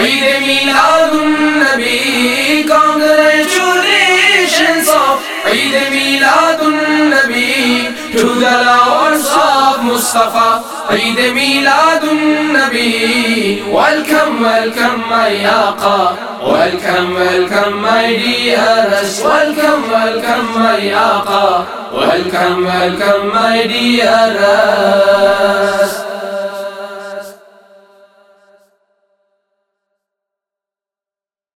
Eid Milad un-Nabi congratulations of Eid Milad un-Nabi to the لاورز of Mustafa Eid Milad un-Nabi. Welcome welcome my آقا welcome welcome my dears welcome welcome my آقا welcome welcome my ڈیئرس